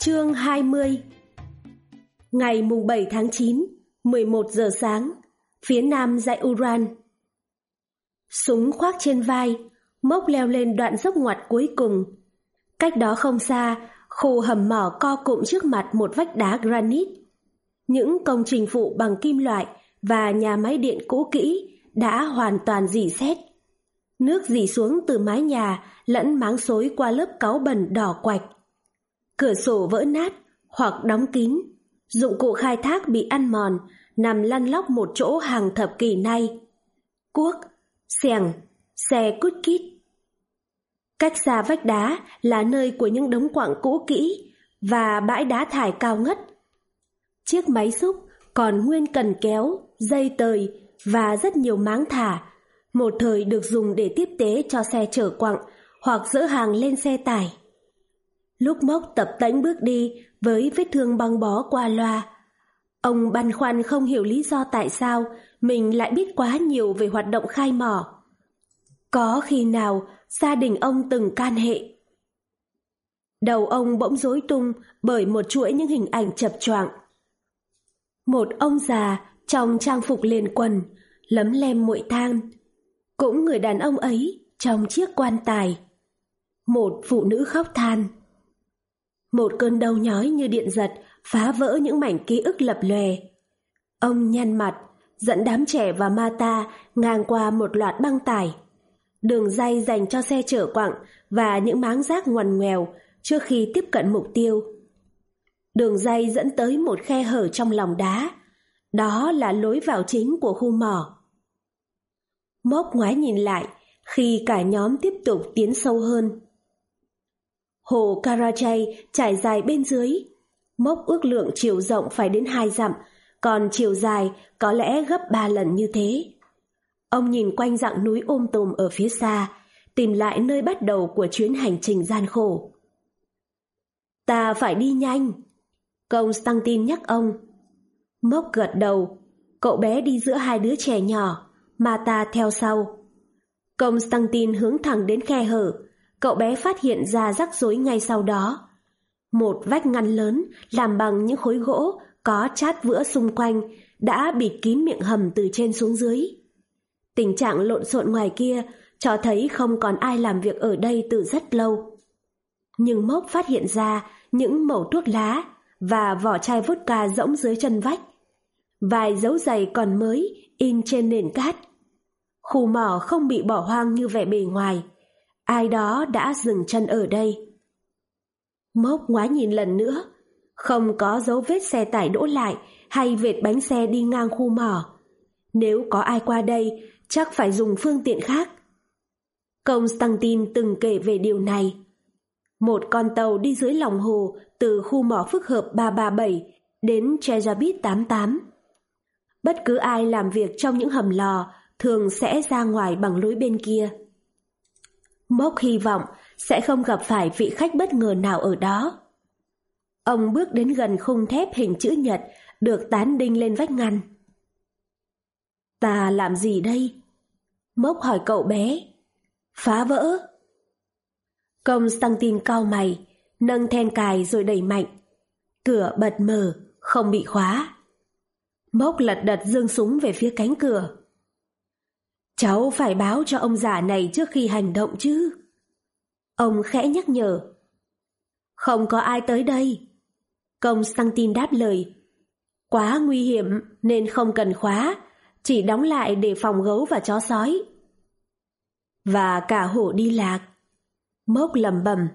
Chương 20 Ngày mùng 7 tháng 9, 11 giờ sáng, phía nam dãy Uran. Súng khoác trên vai, mốc leo lên đoạn dốc ngoặt cuối cùng. Cách đó không xa, khu hầm mỏ co cụm trước mặt một vách đá granite. Những công trình phụ bằng kim loại và nhà máy điện cũ kỹ đã hoàn toàn dỉ xét. Nước dỉ xuống từ mái nhà lẫn máng xối qua lớp cáu bẩn đỏ quạch. Cửa sổ vỡ nát hoặc đóng kín, dụng cụ khai thác bị ăn mòn, nằm lăn lóc một chỗ hàng thập kỷ nay. Cuốc, xẻng, xe cút kít. Cách xa vách đá là nơi của những đống quặng cũ kỹ và bãi đá thải cao ngất. Chiếc máy xúc còn nguyên cần kéo, dây tời và rất nhiều máng thả, một thời được dùng để tiếp tế cho xe chở quặng hoặc dỡ hàng lên xe tải. Lúc mốc tập tánh bước đi với vết thương băng bó qua loa, ông băn khoăn không hiểu lý do tại sao mình lại biết quá nhiều về hoạt động khai mỏ. Có khi nào gia đình ông từng can hệ? Đầu ông bỗng rối tung bởi một chuỗi những hình ảnh chập choạng. Một ông già trong trang phục liền quần, lấm lem muội than. Cũng người đàn ông ấy trong chiếc quan tài. Một phụ nữ khóc than. Một cơn đau nhói như điện giật phá vỡ những mảnh ký ức lập lòe. Ông nhăn mặt, dẫn đám trẻ và Mata ngang qua một loạt băng tải. Đường dây dành cho xe chở quặng và những máng rác ngoằn ngoèo trước khi tiếp cận mục tiêu. Đường dây dẫn tới một khe hở trong lòng đá. Đó là lối vào chính của khu mỏ. Mốc ngoái nhìn lại khi cả nhóm tiếp tục tiến sâu hơn. Hồ Karachay trải dài bên dưới. Mốc ước lượng chiều rộng phải đến hai dặm, còn chiều dài có lẽ gấp ba lần như thế. Ông nhìn quanh dặng núi ôm tùm ở phía xa, tìm lại nơi bắt đầu của chuyến hành trình gian khổ. Ta phải đi nhanh. Constantine nhắc ông. Mốc gật đầu, cậu bé đi giữa hai đứa trẻ nhỏ, mà ta theo sau. Constantine hướng thẳng đến khe hở, cậu bé phát hiện ra rắc rối ngay sau đó. Một vách ngăn lớn làm bằng những khối gỗ có chát vữa xung quanh đã bịt kín miệng hầm từ trên xuống dưới. Tình trạng lộn xộn ngoài kia cho thấy không còn ai làm việc ở đây từ rất lâu. Nhưng Mốc phát hiện ra những mẩu thuốc lá và vỏ chai vodka rỗng dưới chân vách. Vài dấu giày còn mới in trên nền cát. Khu mỏ không bị bỏ hoang như vẻ bề ngoài. Ai đó đã dừng chân ở đây. Mốc ngoái nhìn lần nữa, không có dấu vết xe tải đỗ lại hay vệt bánh xe đi ngang khu mỏ. Nếu có ai qua đây, chắc phải dùng phương tiện khác. Constantine từng kể về điều này. Một con tàu đi dưới lòng hồ từ khu mỏ phức hợp 337 đến Chejabit 88. Bất cứ ai làm việc trong những hầm lò thường sẽ ra ngoài bằng lối bên kia. Mốc hy vọng sẽ không gặp phải vị khách bất ngờ nào ở đó. Ông bước đến gần khung thép hình chữ nhật được tán đinh lên vách ngăn. Ta làm gì đây? Mốc hỏi cậu bé. Phá vỡ. Công Stantin cao mày, nâng then cài rồi đẩy mạnh. Cửa bật mở, không bị khóa. Mốc lật đật dương súng về phía cánh cửa. Cháu phải báo cho ông già này trước khi hành động chứ. Ông khẽ nhắc nhở. Không có ai tới đây. công stăng tin đáp lời. Quá nguy hiểm nên không cần khóa, chỉ đóng lại để phòng gấu và chó sói. Và cả hổ đi lạc. Mốc lầm bầm.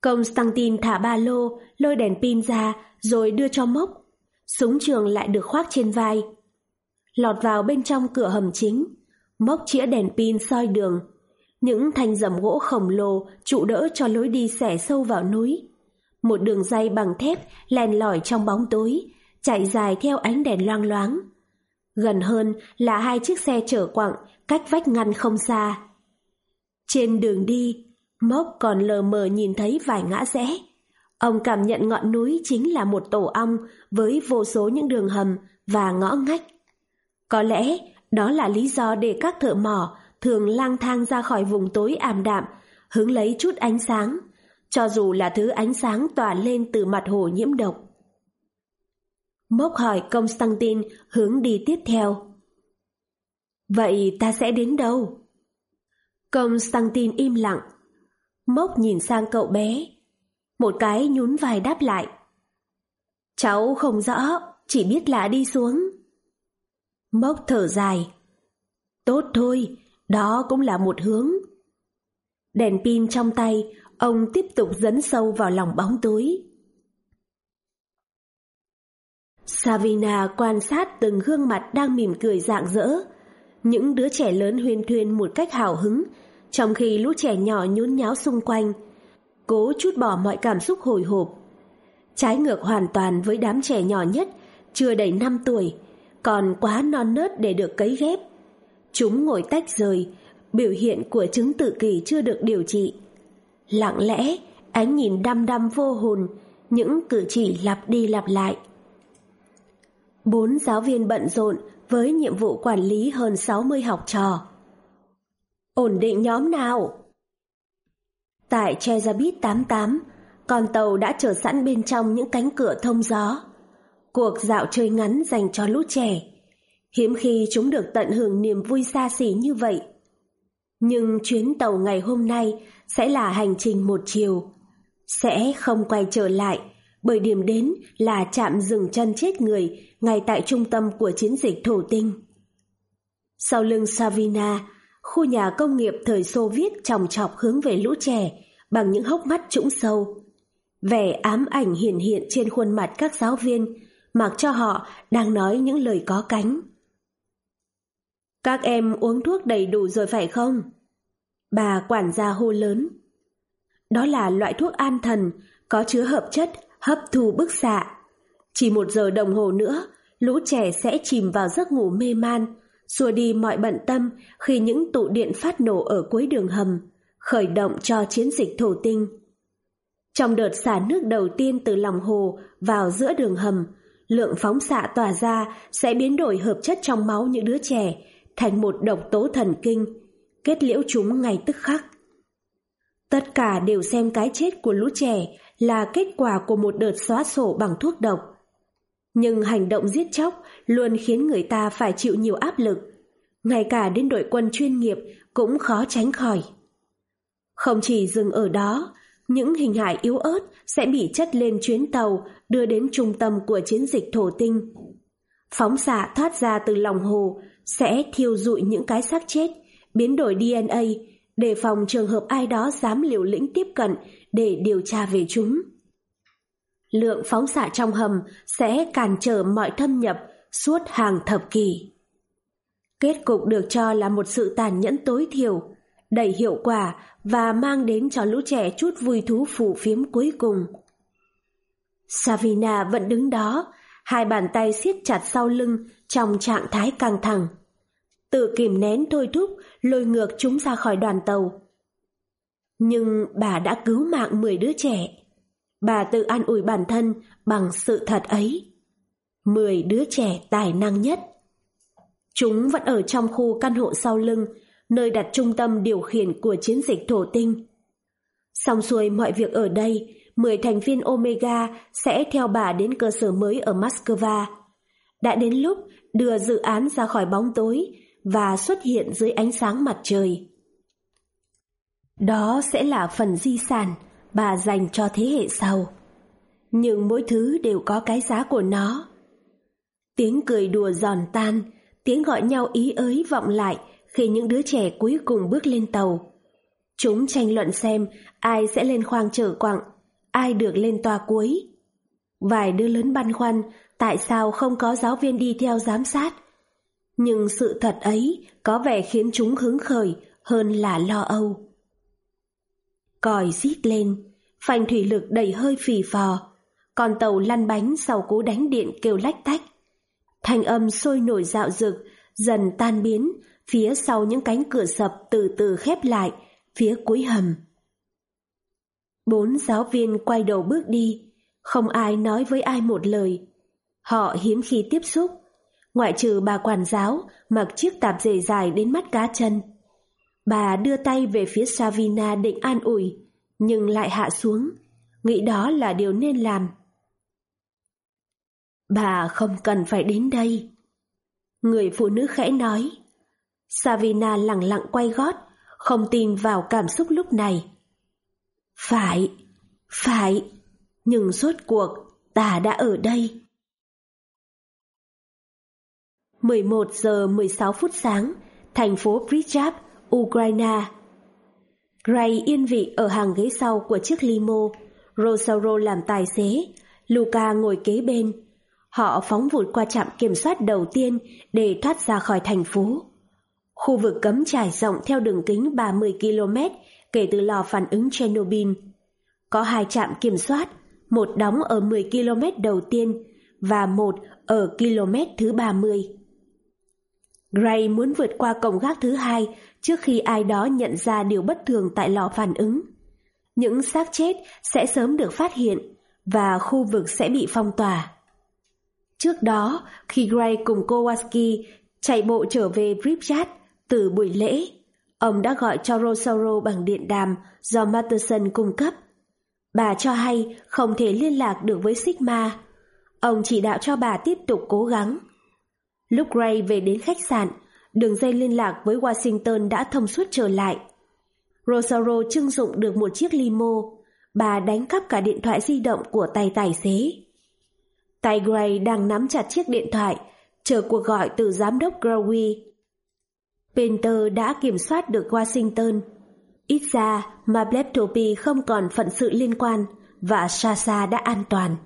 công stăng tin thả ba lô, lôi đèn pin ra rồi đưa cho Mốc. Súng trường lại được khoác trên vai. Lọt vào bên trong cửa hầm chính, Mốc chĩa đèn pin soi đường. Những thanh rầm gỗ khổng lồ trụ đỡ cho lối đi xẻ sâu vào núi. Một đường dây bằng thép len lỏi trong bóng tối, chạy dài theo ánh đèn loang loáng. Gần hơn là hai chiếc xe chở quặng cách vách ngăn không xa. Trên đường đi, Mốc còn lờ mờ nhìn thấy vài ngã rẽ. Ông cảm nhận ngọn núi chính là một tổ ong với vô số những đường hầm và ngõ ngách. Có lẽ đó là lý do để các thợ mỏ thường lang thang ra khỏi vùng tối ảm đạm, hướng lấy chút ánh sáng, cho dù là thứ ánh sáng tỏa lên từ mặt hồ nhiễm độc. Mốc hỏi Constantine hướng đi tiếp theo. Vậy ta sẽ đến đâu? Constantine im lặng. Mốc nhìn sang cậu bé. Một cái nhún vai đáp lại. Cháu không rõ, chỉ biết là đi xuống. Mốc thở dài. Tốt thôi, đó cũng là một hướng. Đèn pin trong tay, ông tiếp tục dấn sâu vào lòng bóng tối. Savina quan sát từng gương mặt đang mỉm cười rạng rỡ. Những đứa trẻ lớn huyên thuyên một cách hào hứng, trong khi lũ trẻ nhỏ nhún nháo xung quanh, cố chút bỏ mọi cảm xúc hồi hộp. Trái ngược hoàn toàn với đám trẻ nhỏ nhất, chưa đầy 5 tuổi, còn quá non nớt để được cấy ghép. Chúng ngồi tách rời, biểu hiện của chứng tự kỷ chưa được điều trị. Lặng lẽ, ánh nhìn đăm đăm vô hồn, những cử chỉ lặp đi lặp lại. Bốn giáo viên bận rộn với nhiệm vụ quản lý hơn 60 học trò. Ổn định nhóm nào? Tại Chezabit 88, con tàu đã chờ sẵn bên trong những cánh cửa thông gió. Cuộc dạo chơi ngắn dành cho lũ trẻ. Hiếm khi chúng được tận hưởng niềm vui xa xỉ như vậy. Nhưng chuyến tàu ngày hôm nay sẽ là hành trình một chiều. Sẽ không quay trở lại bởi điểm đến là chạm dừng chân chết người ngay tại trung tâm của chiến dịch thổ tinh. Sau lưng Savina, khu nhà công nghiệp thời Xô Viết tròng trọc hướng về lũ trẻ bằng những hốc mắt trũng sâu. Vẻ ám ảnh hiện hiện trên khuôn mặt các giáo viên, mặc cho họ đang nói những lời có cánh. Các em uống thuốc đầy đủ rồi phải không? Bà quản gia hô lớn. Đó là loại thuốc an thần, có chứa hợp chất hấp thu bức xạ. Chỉ một giờ đồng hồ nữa, lũ trẻ sẽ chìm vào giấc ngủ mê man, xua đi mọi bận tâm khi những tụ điện phát nổ ở cuối đường hầm, khởi động cho chiến dịch thổ tinh. Trong đợt xả nước đầu tiên từ lòng hồ vào giữa đường hầm, lượng phóng xạ tỏa ra sẽ biến đổi hợp chất trong máu những đứa trẻ thành một độc tố thần kinh, kết liễu chúng ngay tức khắc. Tất cả đều xem cái chết của lũ trẻ là kết quả của một đợt xóa sổ bằng thuốc độc. Nhưng hành động giết chóc luôn khiến người ta phải chịu nhiều áp lực, ngay cả đến đội quân chuyên nghiệp cũng khó tránh khỏi. Không chỉ dừng ở đó, những hình hài yếu ớt sẽ bị chất lên chuyến tàu đưa đến trung tâm của chiến dịch thổ tinh. Phóng xạ thoát ra từ lòng hồ sẽ thiêu dụi những cái xác chết, biến đổi DNA, đề phòng trường hợp ai đó dám liều lĩnh tiếp cận để điều tra về chúng. Lượng phóng xạ trong hầm sẽ cản trở mọi thâm nhập suốt hàng thập kỷ. Kết cục được cho là một sự tàn nhẫn tối thiểu, đầy hiệu quả và mang đến cho lũ trẻ chút vui thú phủ phiếm cuối cùng. Savina vẫn đứng đó, hai bàn tay siết chặt sau lưng trong trạng thái căng thẳng. Tự kìm nén thôi thúc, lôi ngược chúng ra khỏi đoàn tàu. Nhưng bà đã cứu mạng 10 đứa trẻ. Bà tự an ủi bản thân bằng sự thật ấy. 10 đứa trẻ tài năng nhất. Chúng vẫn ở trong khu căn hộ sau lưng, nơi đặt trung tâm điều khiển của chiến dịch thổ tinh. Xong xuôi mọi việc ở đây, 10 thành viên Omega sẽ theo bà đến cơ sở mới ở Moscow. Đã đến lúc đưa dự án ra khỏi bóng tối và xuất hiện dưới ánh sáng mặt trời. Đó sẽ là phần di sản bà dành cho thế hệ sau. Nhưng mỗi thứ đều có cái giá của nó. Tiếng cười đùa giòn tan, tiếng gọi nhau ý ới vọng lại khi những đứa trẻ cuối cùng bước lên tàu. Chúng tranh luận xem ai sẽ lên khoang chở quặng, ai được lên toa cuối. Vài đứa lớn băn khoăn tại sao không có giáo viên đi theo giám sát. Nhưng sự thật ấy có vẻ khiến chúng hứng khởi hơn là lo âu. Còi rít lên, phanh thủy lực đầy hơi phì phò. Con tàu lăn bánh sau cú đánh điện kêu lách tách. Thanh âm sôi nổi dạo rực, dần tan biến, phía sau những cánh cửa sập từ từ khép lại, phía cuối hầm. Bốn giáo viên quay đầu bước đi, không ai nói với ai một lời. Họ hiếm khi tiếp xúc, ngoại trừ bà quản giáo mặc chiếc tạp dề dài đến mắt cá chân. Bà đưa tay về phía Savina định an ủi, nhưng lại hạ xuống, nghĩ đó là điều nên làm. Bà không cần phải đến đây. Người phụ nữ khẽ nói. Savina lặng lặng quay gót, không tin vào cảm xúc lúc này. Phải, phải, nhưng suốt cuộc ta đã ở đây. 11 giờ 16 phút sáng, thành phố Pripyat, Ukraine. Gray yên vị ở hàng ghế sau của chiếc limo, Rosauro làm tài xế, Luca ngồi kế bên. Họ phóng vụt qua trạm kiểm soát đầu tiên để thoát ra khỏi thành phố. Khu vực cấm trải rộng theo đường kính 30 km kể từ lò phản ứng Chernobyl. Có hai trạm kiểm soát, một đóng ở 10 km đầu tiên và một ở km thứ 30. Gray muốn vượt qua cổng gác thứ hai trước khi ai đó nhận ra điều bất thường tại lò phản ứng. Những xác chết sẽ sớm được phát hiện và khu vực sẽ bị phong tỏa. Trước đó, khi Gray cùng Kowalski chạy bộ trở về Pripyat từ buổi lễ, ông đã gọi cho Rosaro bằng điện đàm do Matterson cung cấp. Bà cho hay không thể liên lạc được với Sigma. Ông chỉ đạo cho bà tiếp tục cố gắng. Lúc Gray về đến khách sạn, đường dây liên lạc với Washington đã thông suốt trở lại. Rosario trưng dụng được một chiếc limo, bà đánh cắp cả điện thoại di động của tay tài xế. Tay Gray đang nắm chặt chiếc điện thoại, chờ cuộc gọi từ giám đốc Growy. Painter đã kiểm soát được Washington. Ít ra, mà Mableptopy không còn phận sự liên quan và Sasa đã an toàn.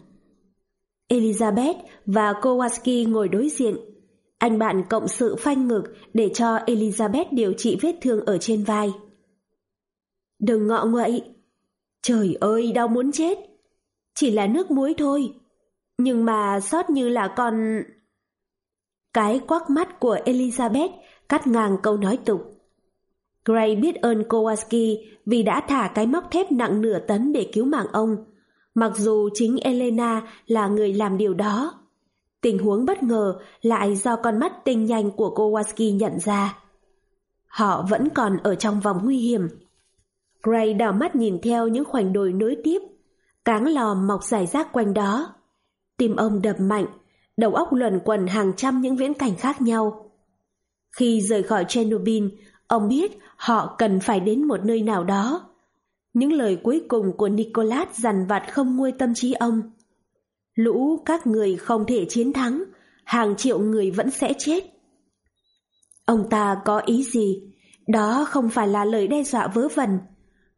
Elizabeth và Kowalski ngồi đối diện. Anh bạn cộng sự phanh ngực để cho Elizabeth điều trị vết thương ở trên vai. Đừng ngọ nguậy. Trời ơi, đau muốn chết. Chỉ là nước muối thôi. Nhưng mà sót như là con... Cái quắc mắt của Elizabeth cắt ngang câu nói tục. Gray biết ơn Kowalski vì đã thả cái móc thép nặng nửa tấn để cứu mạng ông, mặc dù chính Elena là người làm điều đó. Tình huống bất ngờ lại do con mắt tinh nhanh của Kowalski nhận ra. Họ vẫn còn ở trong vòng nguy hiểm. Gray đảo mắt nhìn theo những khoảnh đồi nối tiếp, cáng lò mọc rải rác quanh đó. Tim ông đập mạnh, đầu óc luẩn quẩn hàng trăm những viễn cảnh khác nhau. Khi rời khỏi Chernobyl, ông biết họ cần phải đến một nơi nào đó. Những lời cuối cùng của Nicolas dằn vặt không nguôi tâm trí ông. Lũ các người không thể chiến thắng, hàng triệu người vẫn sẽ chết. Ông ta có ý gì? Đó không phải là lời đe dọa vớ vẩn.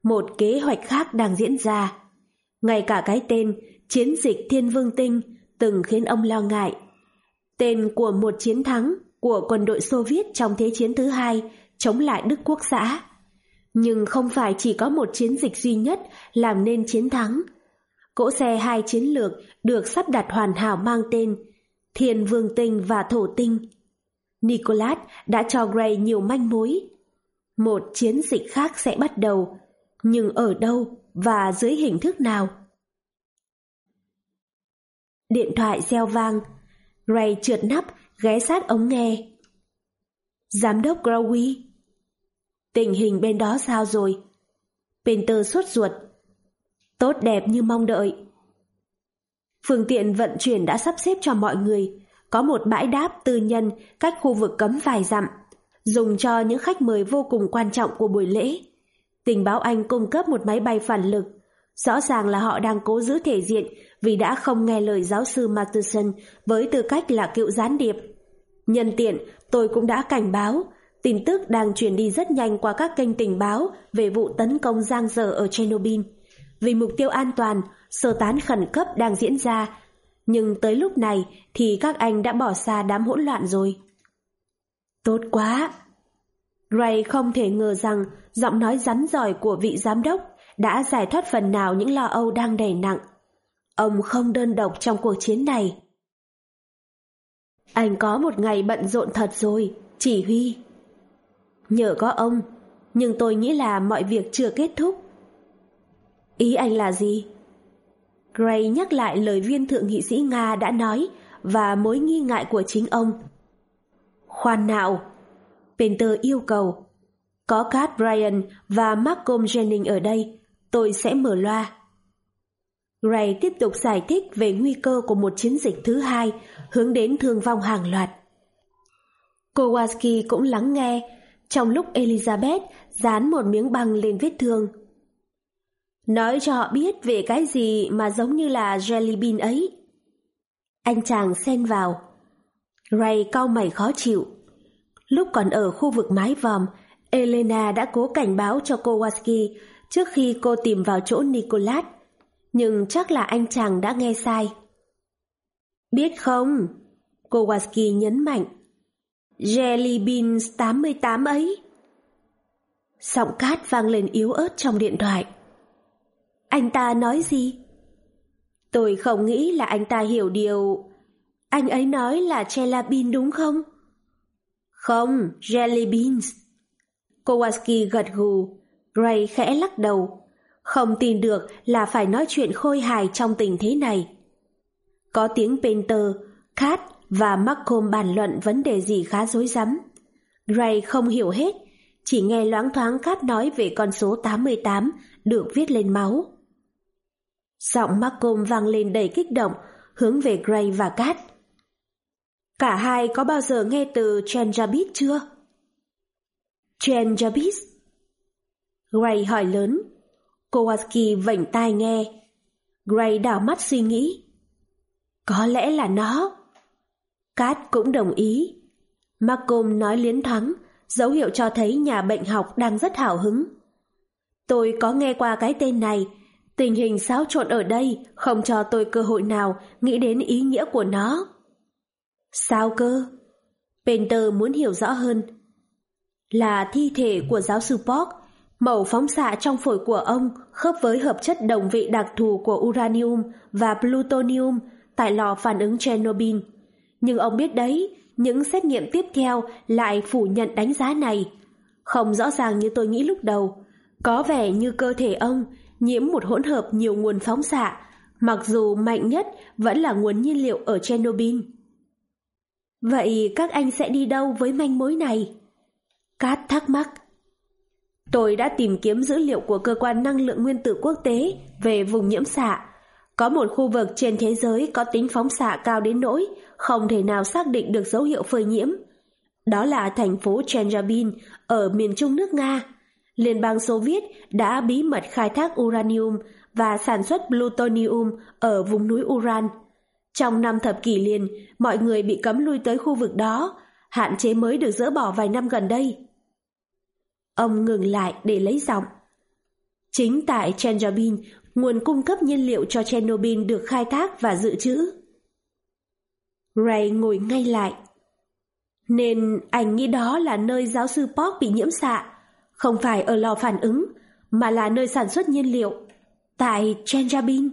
Một kế hoạch khác đang diễn ra. Ngay cả cái tên Chiến dịch Thiên Vương Tinh từng khiến ông lo ngại. Tên của một chiến thắng của quân đội Xô Viết trong Thế chiến thứ hai chống lại Đức Quốc xã. Nhưng không phải chỉ có một chiến dịch duy nhất làm nên chiến thắng. Cỗ xe hai chiến lược được sắp đặt hoàn hảo mang tên Thiên Vương Tinh và Thổ Tinh. Nicholas đã cho Gray nhiều manh mối. Một chiến dịch khác sẽ bắt đầu, nhưng ở đâu và dưới hình thức nào? Điện thoại reo vang, Gray trượt nắp, ghé sát ống nghe. Giám đốc Growy. Tình hình bên đó sao rồi? Pinter sốt ruột. Tốt đẹp như mong đợi. Phương tiện vận chuyển đã sắp xếp cho mọi người. Có một bãi đáp tư nhân cách khu vực cấm vài dặm, dùng cho những khách mời vô cùng quan trọng của buổi lễ. Tình báo Anh cung cấp một máy bay phản lực. Rõ ràng là họ đang cố giữ thể diện vì đã không nghe lời giáo sư Matheson với tư cách là cựu gián điệp. Nhân tiện, tôi cũng đã cảnh báo, tin tức đang truyền đi rất nhanh qua các kênh tình báo về vụ tấn công giang dở ở Chernobyl. Vì mục tiêu an toàn, sơ tán khẩn cấp đang diễn ra, nhưng tới lúc này thì các anh đã bỏ xa đám hỗn loạn rồi. Tốt quá! Ray không thể ngờ rằng giọng nói rắn giỏi của vị giám đốc đã giải thoát phần nào những lo âu đang đè nặng. Ông không đơn độc trong cuộc chiến này. Anh có một ngày bận rộn thật rồi, chỉ huy. Nhờ có ông, nhưng tôi nghĩ là mọi việc chưa kết thúc. Ý anh là gì? Gray nhắc lại lời viên thượng nghị sĩ Nga đã nói và mối nghi ngại của chính ông. Khoan nào! Penter yêu cầu. Có Cat Bryan và Malcolm Jennings ở đây. tôi sẽ mở loa. Ray tiếp tục giải thích về nguy cơ của một chiến dịch thứ hai hướng đến thương vong hàng loạt. Kowalski cũng lắng nghe trong lúc Elizabeth dán một miếng băng lên vết thương. Nói cho họ biết về cái gì mà giống như là jelly bean ấy. Anh chàng xen vào. Ray cau mày khó chịu. Lúc còn ở khu vực mái vòm, Elena đã cố cảnh báo cho Kowalski trước khi cô tìm vào chỗ Nicolas nhưng chắc là anh chàng đã nghe sai. Biết không? Kowalski nhấn mạnh. Jelly Beans 88 ấy. Giọng cát vang lên yếu ớt trong điện thoại. Anh ta nói gì? Tôi không nghĩ là anh ta hiểu điều... Anh ấy nói là Jelly Bean đúng không? Không, Jelly Beans. Kowalski gật gù, Gray khẽ lắc đầu. Không tin được là phải nói chuyện khôi hài trong tình thế này. Có tiếng Painter, Kat và Malcolm bàn luận vấn đề gì khá rối rắm. Gray không hiểu hết, chỉ nghe loáng thoáng Kat nói về con số 88 được viết lên máu. Giọng Malcolm vang lên đầy kích động, hướng về Gray và Kat. Cả hai có bao giờ nghe từ Chenjabit chưa? Chenjabit? Gray hỏi lớn. Kowalski vảnh tai nghe. Gray đảo mắt suy nghĩ. Có lẽ là nó. Kat cũng đồng ý. Malcolm nói liến thoáng, dấu hiệu cho thấy nhà bệnh học đang rất hào hứng. Tôi có nghe qua cái tên này, tình hình xáo trộn ở đây không cho tôi cơ hội nào nghĩ đến ý nghĩa của nó. Sao cơ? Penter muốn hiểu rõ hơn. Là thi thể của giáo sư Park, màu phóng xạ trong phổi của ông khớp với hợp chất đồng vị đặc thù của uranium và plutonium tại lò phản ứng Chernobyl. Nhưng ông biết đấy, những xét nghiệm tiếp theo lại phủ nhận đánh giá này. Không rõ ràng như tôi nghĩ lúc đầu. Có vẻ như cơ thể ông nhiễm một hỗn hợp nhiều nguồn phóng xạ, mặc dù mạnh nhất vẫn là nguồn nhiên liệu ở Chernobyl. Vậy các anh sẽ đi đâu với manh mối này? Cát thắc mắc. Tôi đã tìm kiếm dữ liệu của cơ quan năng lượng nguyên tử quốc tế về vùng nhiễm xạ. Có một khu vực trên thế giới có tính phóng xạ cao đến nỗi không thể nào xác định được dấu hiệu phơi nhiễm. Đó là thành phố Chernobyl ở miền trung nước Nga. Liên bang Xô Viết đã bí mật khai thác uranium và sản xuất plutonium ở vùng núi Uran. Trong năm thập kỷ liền, mọi người bị cấm lui tới khu vực đó, hạn chế mới được dỡ bỏ vài năm gần đây. Ông ngừng lại để lấy giọng. Chính tại Chernobyl, nguồn cung cấp nhiên liệu cho Chernobyl được khai thác và dự trữ. Ray ngồi ngay lại. Nên anh nghĩ đó là nơi giáo sư Park bị nhiễm xạ, không phải ở lò phản ứng, mà là nơi sản xuất nhiên liệu, tại Chernobyl.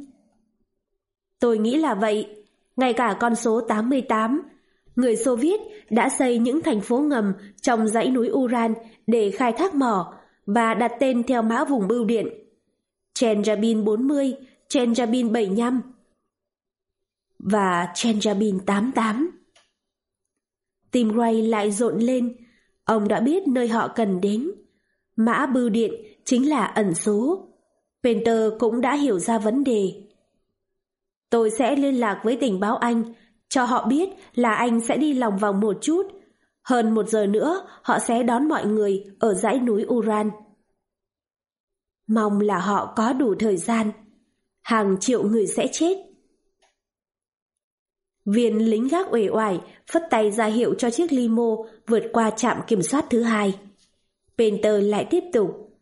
Tôi nghĩ là vậy, ngay cả con số 88, người Xô Viết đã xây những thành phố ngầm trong dãy núi Uran để khai thác mỏ và đặt tên theo mã vùng bưu điện. Chenjabin 40, Chenjabin 75 và Chenjabin 88. Tim Ray lại rộn lên, ông đã biết nơi họ cần đến. Mã bưu điện chính là ẩn số. Penter cũng đã hiểu ra vấn đề. Tôi sẽ liên lạc với tình báo Anh, cho họ biết là anh sẽ đi lòng vòng một chút. Hơn một giờ nữa, họ sẽ đón mọi người ở dãy núi Uran. Mong là họ có đủ thời gian. Hàng triệu người sẽ chết. Viên lính gác uể oải phất tay ra hiệu cho chiếc limo vượt qua trạm kiểm soát thứ hai. Penter lại tiếp tục.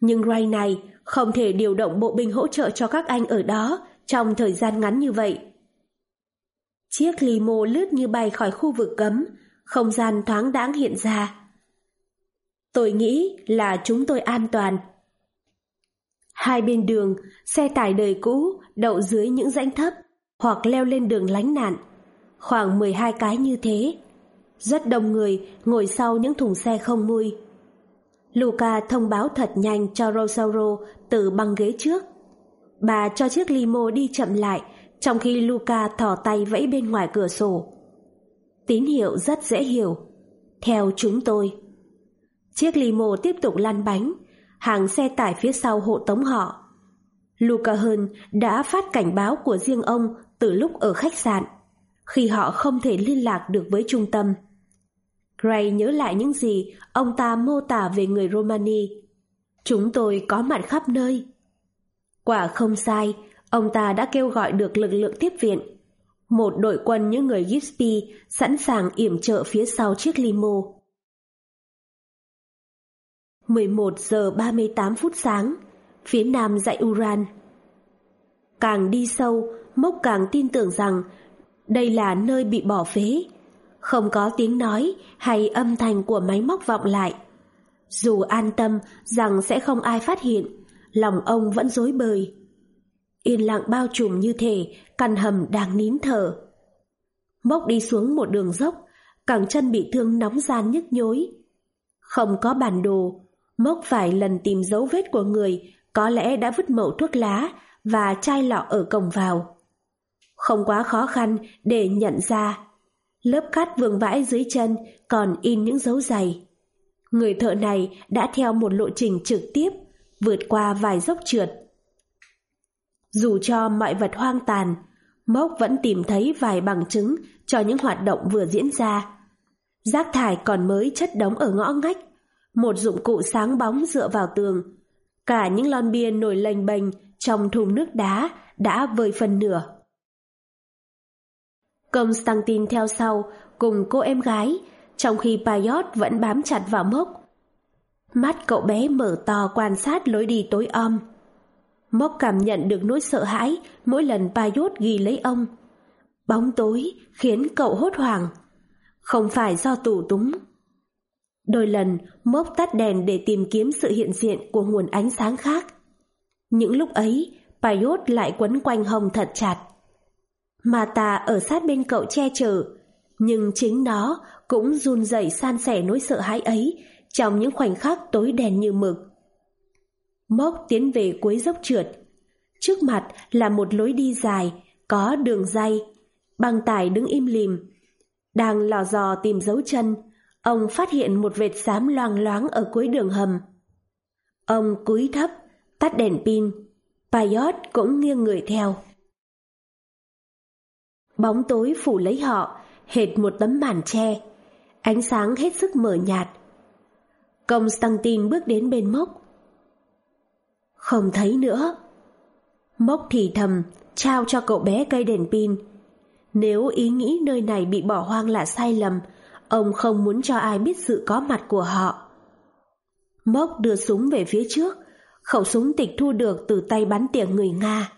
Nhưng Ray này không thể điều động bộ binh hỗ trợ cho các anh ở đó trong thời gian ngắn như vậy. Chiếc limo lướt như bay khỏi khu vực cấm, không gian thoáng đãng hiện ra. Tôi nghĩ là chúng tôi an toàn. Hai bên đường, xe tải đời cũ đậu dưới những rãnh thấp hoặc leo lên đường lánh nạn. Khoảng 12 cái như thế. Rất đông người ngồi sau những thùng xe không mui. Luca thông báo thật nhanh cho Rosauro từ băng ghế trước. Bà cho chiếc limo đi chậm lại, trong khi Luca thò tay vẫy bên ngoài cửa sổ. Tín hiệu rất dễ hiểu. Theo chúng tôi. Chiếc limo tiếp tục lăn bánh. hàng xe tải phía sau hộ tống họ. Luca Hơn đã phát cảnh báo của riêng ông từ lúc ở khách sạn, khi họ không thể liên lạc được với trung tâm. Gray nhớ lại những gì ông ta mô tả về người Romani. Chúng tôi có mặt khắp nơi. Quả không sai, ông ta đã kêu gọi được lực lượng tiếp viện. Một đội quân những người Gipsy sẵn sàng yểm trợ phía sau chiếc limo. 11 giờ 38 phút sáng, phía nam dãy Uran. Càng đi sâu, Mốc càng tin tưởng rằng đây là nơi bị bỏ phế. Không có tiếng nói hay âm thanh của máy móc vọng lại. Dù an tâm rằng sẽ không ai phát hiện, lòng ông vẫn dối bời. Yên lặng bao trùm như thể căn hầm đang nín thở. Mốc đi xuống một đường dốc, cẳng chân bị thương nóng gian nhức nhối. Không có bản đồ, Mốc phải lần tìm dấu vết của người có lẽ đã vứt mẩu thuốc lá và chai lọ ở cổng vào. Không quá khó khăn để nhận ra. Lớp cát vương vãi dưới chân còn in những dấu giày. Người thợ này đã theo một lộ trình trực tiếp, vượt qua vài dốc trượt. Dù cho mọi vật hoang tàn, Mốc vẫn tìm thấy vài bằng chứng cho những hoạt động vừa diễn ra. Rác thải còn mới chất đống ở ngõ ngách, một dụng cụ sáng bóng dựa vào tường. Cả những lon bia nổi lềnh bềnh trong thùng nước đá đã vơi phần nửa. Constantine theo sau cùng cô em gái, trong khi Payot vẫn bám chặt vào mốc. Mắt cậu bé mở to quan sát lối đi tối om. Mốc cảm nhận được nỗi sợ hãi mỗi lần Payot ghi lấy ông. Bóng tối khiến cậu hốt hoảng. Không phải do tủ túng. Đôi lần Mốc tắt đèn để tìm kiếm sự hiện diện của nguồn ánh sáng khác. Những lúc ấy, Payot lại quấn quanh hồng thật chặt. Mà ta ở sát bên cậu che chở, nhưng chính nó cũng run rẩy san sẻ nỗi sợ hãi ấy trong những khoảnh khắc tối đèn như mực. Mốc tiến về cuối dốc trượt. Trước mặt là một lối đi dài, có đường dây. Băng tải đứng im lìm. Đang lò dò tìm dấu chân, ông phát hiện một vệt xám loang loáng ở cuối đường hầm. Ông cúi thấp, tắt đèn pin. Payot cũng nghiêng người theo. Bóng tối phủ lấy họ, hệt một tấm màn tre. Ánh sáng hết sức mờ nhạt. Constantine bước đến bên mốc. Không thấy nữa. Mốc thì thầm, trao cho cậu bé cây đèn pin. Nếu ý nghĩ nơi này bị bỏ hoang là sai lầm, ông không muốn cho ai biết sự có mặt của họ. Mốc đưa súng về phía trước, khẩu súng tịch thu được từ tay bắn tỉa người Nga.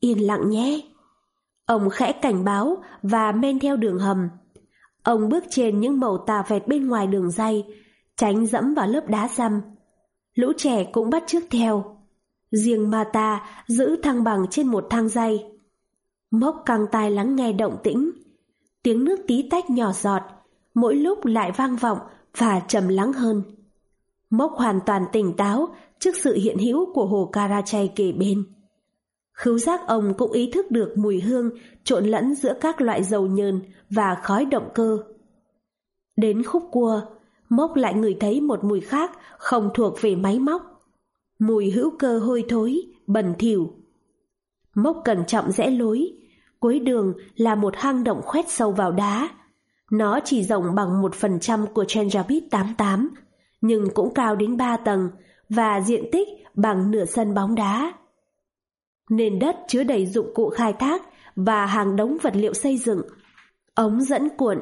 Yên lặng nhé. Ông khẽ cảnh báo và men theo đường hầm. Ông bước trên những màu tà vẹt bên ngoài đường dây, tránh dẫm vào lớp đá răm. Lũ trẻ cũng bắt chước theo. Riêng Mata giữ thăng bằng trên một thang dây. Mốc căng tai lắng nghe động tĩnh. Tiếng nước tí tách nhỏ giọt, mỗi lúc lại vang vọng và trầm lắng hơn. Mốc hoàn toàn tỉnh táo trước sự hiện hữu của hồ Karachay kề bên. Khứu giác ông cũng ý thức được mùi hương trộn lẫn giữa các loại dầu nhờn và khói động cơ. Đến khúc cua, Mốc lại người thấy một mùi khác không thuộc về máy móc. Mùi hữu cơ hôi thối, bẩn thỉu. Mốc cẩn trọng rẽ lối, cuối đường là một hang động khoét sâu vào đá. Nó chỉ rộng bằng một phần trăm của Chenjabit 88, nhưng cũng cao đến ba tầng và diện tích bằng nửa sân bóng đá. Nền đất chứa đầy dụng cụ khai thác và hàng đống vật liệu xây dựng, ống dẫn cuộn,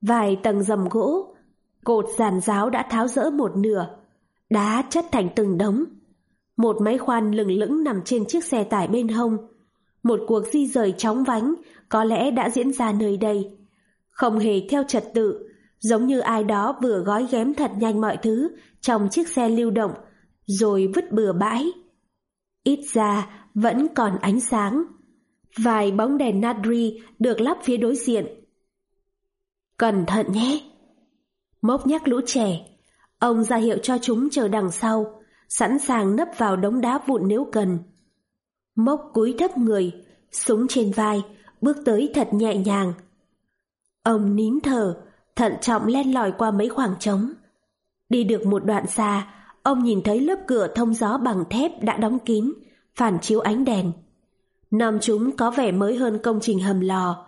vài tầng dầm gỗ, cột giàn giáo đã tháo rỡ một nửa, đá chất thành từng đống. Một máy khoan lừng lững nằm trên chiếc xe tải bên hông. Một cuộc di rời chóng vánh có lẽ đã diễn ra nơi đây. Không hề theo trật tự, giống như ai đó vừa gói ghém thật nhanh mọi thứ trong chiếc xe lưu động, rồi vứt bừa bãi. Ít ra vẫn còn ánh sáng. Vài bóng đèn Nadri được lắp phía đối diện. Cẩn thận nhé! Mốc nhắc lũ trẻ. Ông ra hiệu cho chúng chờ đằng sau, sẵn sàng nấp vào đống đá vụn nếu cần. Mốc cúi thấp người, súng trên vai, bước tới thật nhẹ nhàng. Ông nín thở, thận trọng len lỏi qua mấy khoảng trống. Đi được một đoạn xa, ông nhìn thấy lớp cửa thông gió bằng thép đã đóng kín, phản chiếu ánh đèn. Nằm chúng có vẻ mới hơn công trình hầm lò.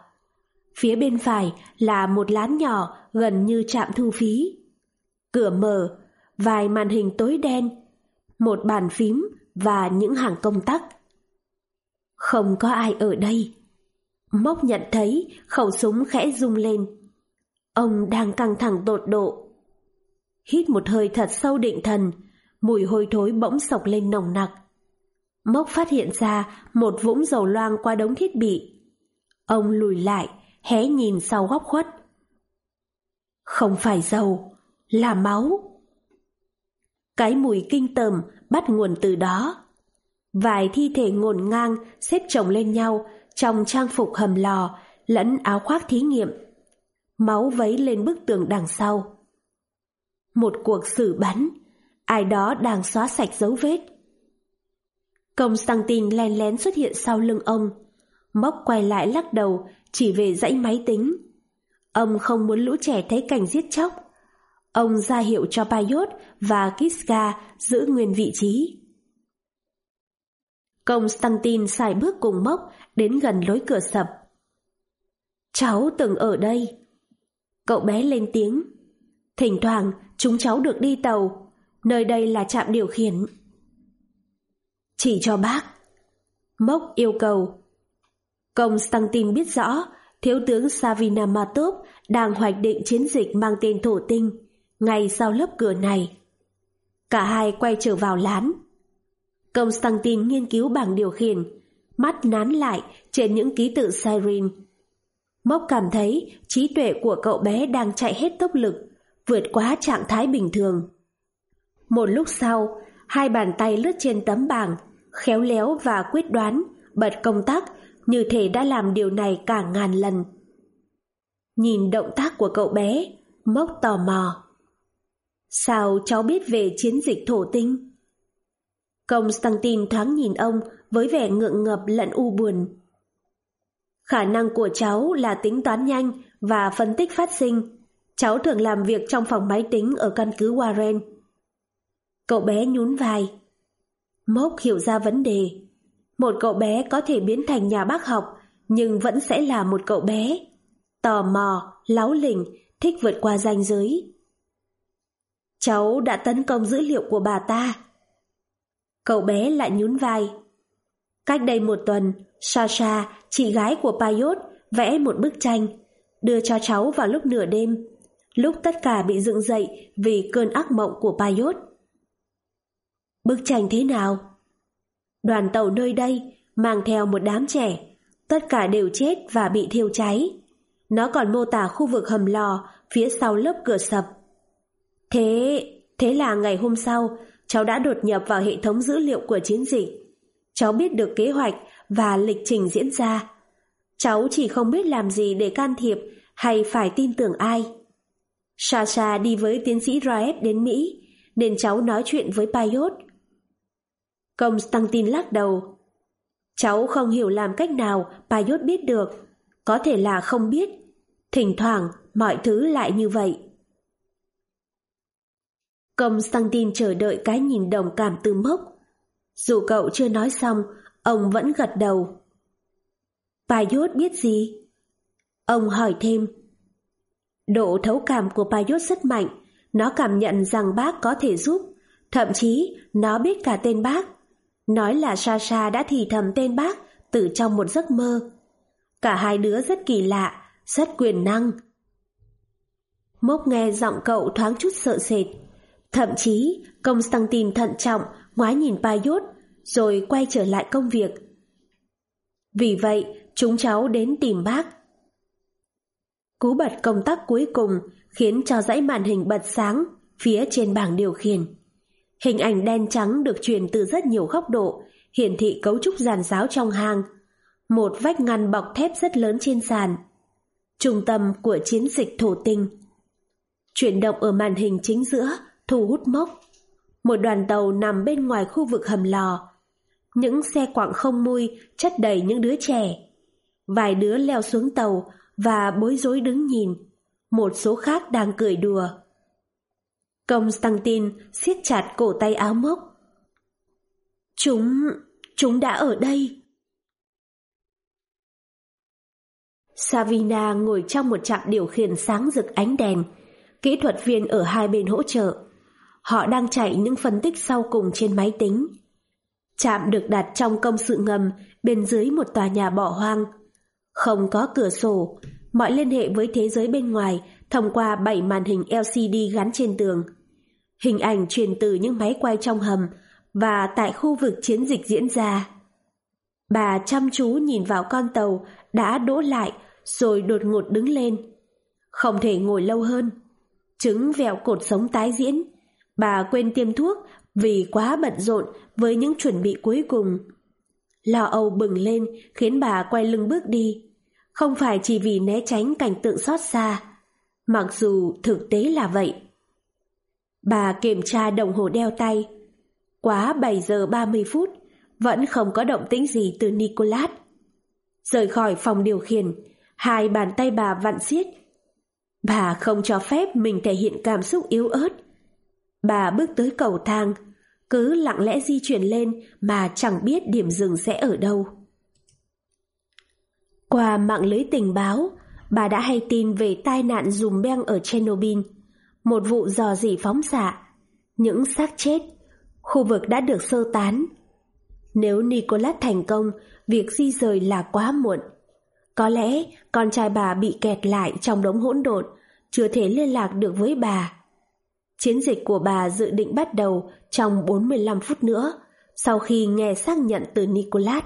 Phía bên phải là một lán nhỏ gần như trạm thu phí. Cửa mở, vài màn hình tối đen, một bàn phím và những hàng công tắc. Không có ai ở đây. Mốc nhận thấy khẩu súng khẽ rung lên. Ông đang căng thẳng tột độ. Hít một hơi thật sâu định thần, mùi hôi thối bỗng sộc lên nồng nặc. Mốc phát hiện ra một vũng dầu loang qua đống thiết bị. Ông lùi lại, hé nhìn sau góc khuất. Không phải dầu, là máu. Cái mùi kinh tởm bắt nguồn từ đó. Vài thi thể ngổn ngang xếp chồng lên nhau trong trang phục hầm lò lẫn áo khoác thí nghiệm. Máu vấy lên bức tường đằng sau. Một cuộc xử bắn, ai đó đang xóa sạch dấu vết. Công sang tin len lén xuất hiện sau lưng ông. Móc quay lại lắc đầu, chỉ về dãy máy tính. Ông không muốn lũ trẻ thấy cảnh giết chóc. Ông ra hiệu cho Payot và Kiska giữ nguyên vị trí. Công Stantin xài bước cùng Mốc đến gần lối cửa sập. Cháu từng ở đây. Cậu bé lên tiếng. Thỉnh thoảng, chúng cháu được đi tàu. Nơi đây là trạm điều khiển. Chỉ cho bác. Mốc yêu cầu. Công Stantin biết rõ thiếu tướng Savinamatov đang hoạch định chiến dịch mang tên thổ tinh ngay sau lớp cửa này. Cả hai quay trở vào lán. Constantine nghiên cứu bảng điều khiển, mắt nán lại trên những ký tự siren. Mốc cảm thấy trí tuệ của cậu bé đang chạy hết tốc lực, vượt quá trạng thái bình thường. Một lúc sau, hai bàn tay lướt trên tấm bảng, khéo léo và quyết đoán, bật công tắc như thể đã làm điều này cả ngàn lần. Nhìn động tác của cậu bé, Mốc tò mò. Sao cháu biết về chiến dịch thổ tinh? Constantine thoáng nhìn ông với vẻ ngượng ngập lẫn u buồn. Khả năng của cháu là tính toán nhanh và phân tích phát sinh. Cháu thường làm việc trong phòng máy tính ở căn cứ Warren. Cậu bé nhún vai. Mốc hiểu ra vấn đề. Một cậu bé có thể biến thành nhà bác học, nhưng vẫn sẽ là một cậu bé. Tò mò, láo lỉnh, thích vượt qua ranh giới. Cháu đã tấn công dữ liệu của bà ta. Cậu bé lại nhún vai. Cách đây một tuần, Sasha, chị gái của Payot, vẽ một bức tranh, đưa cho cháu vào lúc nửa đêm, lúc tất cả bị dựng dậy vì cơn ác mộng của Payot. Bức tranh thế nào? Đoàn tàu nơi đây mang theo một đám trẻ, tất cả đều chết và bị thiêu cháy. Nó còn mô tả khu vực hầm lò phía sau lớp cửa sập. Thế, thế là ngày hôm sau, cháu đã đột nhập vào hệ thống dữ liệu của chiến dịch. Cháu biết được kế hoạch và lịch trình diễn ra. Cháu chỉ không biết làm gì để can thiệp hay phải tin tưởng ai. Sasha đi với tiến sĩ Raeb đến Mỹ, nên cháu nói chuyện với Payot. Constantine lắc đầu. Cháu không hiểu làm cách nào Paiốt biết được. Có thể là không biết. Thỉnh thoảng, mọi thứ lại như vậy. Constantine chờ đợi cái nhìn đồng cảm từ mốc. Dù cậu chưa nói xong, ông vẫn gật đầu. Paiốt biết gì? Ông hỏi thêm. Độ thấu cảm của Paiốt rất mạnh, nó cảm nhận rằng bác có thể giúp, thậm chí nó biết cả tên bác. Nói là Sasha đã thì thầm tên bác từ trong một giấc mơ. Cả hai đứa rất kỳ lạ, rất quyền năng. Mốc nghe giọng cậu thoáng chút sợ sệt, Thậm chí, Constantine thận trọng ngoái nhìn Paiốt, rồi quay trở lại công việc. Vì vậy, chúng cháu đến tìm bác. Cú bật công tắc cuối cùng khiến cho dãy màn hình bật sáng phía trên bảng điều khiển. Hình ảnh đen trắng được truyền từ rất nhiều góc độ, hiển thị cấu trúc giàn giáo trong hang. Một vách ngăn bọc thép rất lớn trên sàn. Trung tâm của chiến dịch thổ tinh. Chuyển động ở màn hình chính giữa thu hút mốc. Một đoàn tàu nằm bên ngoài khu vực hầm lò. Những xe quạng không mui chất đầy những đứa trẻ. Vài đứa leo xuống tàu và bối rối đứng nhìn. Một số khác đang cười đùa. Constantine siết chặt cổ tay áo mốc. Chúng... chúng đã ở đây. Savina ngồi trong một trạm điều khiển sáng rực ánh đèn. Kỹ thuật viên ở hai bên hỗ trợ. Họ đang chạy những phân tích sau cùng trên máy tính. Trạm được đặt trong công sự ngầm bên dưới một tòa nhà bỏ hoang. Không có cửa sổ, mọi liên hệ với thế giới bên ngoài thông qua bảy màn hình LCD gắn trên tường. Hình ảnh truyền từ những máy quay trong hầm và tại khu vực chiến dịch diễn ra. Bà chăm chú nhìn vào con tàu đã đỗ lại rồi đột ngột đứng lên. Không thể ngồi lâu hơn. Trứng vẹo cột sống tái diễn. Bà quên tiêm thuốc vì quá bận rộn với những chuẩn bị cuối cùng. Lo âu bừng lên khiến bà quay lưng bước đi. Không phải chỉ vì né tránh cảnh tượng xót xa, mặc dù thực tế là vậy. Bà kiểm tra đồng hồ đeo tay. Quá 7 giờ 30 phút, vẫn không có động tĩnh gì từ Nicolas. Rời khỏi phòng điều khiển, hai bàn tay bà vặn xiết. Bà không cho phép mình thể hiện cảm xúc yếu ớt. Bà bước tới cầu thang, cứ lặng lẽ di chuyển lên mà chẳng biết điểm dừng sẽ ở đâu. Qua mạng lưới tình báo, bà đã hay tin về tai nạn dùm beng ở Chernobyl, một vụ dò dỉ phóng xạ, những xác chết, khu vực đã được sơ tán. Nếu Nicholas thành công, việc di rời là quá muộn. Có lẽ con trai bà bị kẹt lại trong đống hỗn độn, chưa thể liên lạc được với bà. Chiến dịch của bà dự định bắt đầu trong 45 phút nữa, sau khi nghe xác nhận từ Nicholas.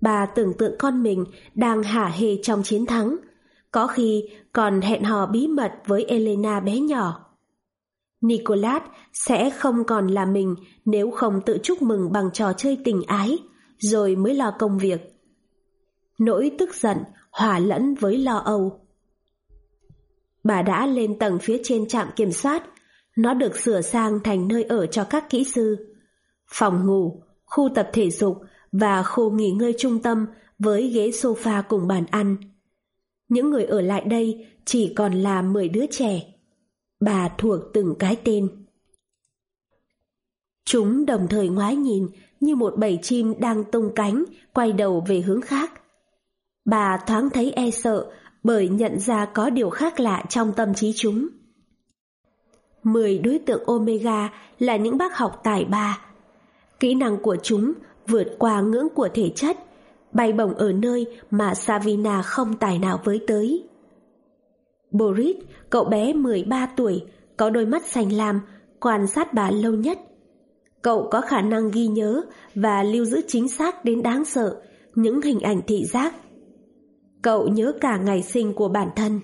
Bà tưởng tượng con mình đang hả hê trong chiến thắng, có khi còn hẹn hò bí mật với Elena bé nhỏ. Nicolas sẽ không còn là mình nếu không tự chúc mừng bằng trò chơi tình ái, rồi mới lo công việc. Nỗi tức giận hòa lẫn với lo âu. Bà đã lên tầng phía trên trạm kiểm soát, nó được sửa sang thành nơi ở cho các kỹ sư. Phòng ngủ, khu tập thể dục và khu nghỉ ngơi trung tâm với ghế sofa cùng bàn ăn. Những người ở lại đây chỉ còn là 10 đứa trẻ. Bà thuộc từng cái tên. Chúng đồng thời ngoái nhìn như một bầy chim đang tung cánh, quay đầu về hướng khác. Bà thoáng thấy e sợ bởi nhận ra có điều khác lạ trong tâm trí chúng. Mười đối tượng Omega là những bác học tài ba. Kỹ năng của chúng vượt qua ngưỡng của thể chất, bay bổng ở nơi mà Savina không tài nào với tới. Boris, cậu bé 13 tuổi, có đôi mắt xanh lam, quan sát bà lâu nhất. Cậu có khả năng ghi nhớ và lưu giữ chính xác đến đáng sợ những hình ảnh thị giác. Cậu nhớ cả ngày sinh của bản thân.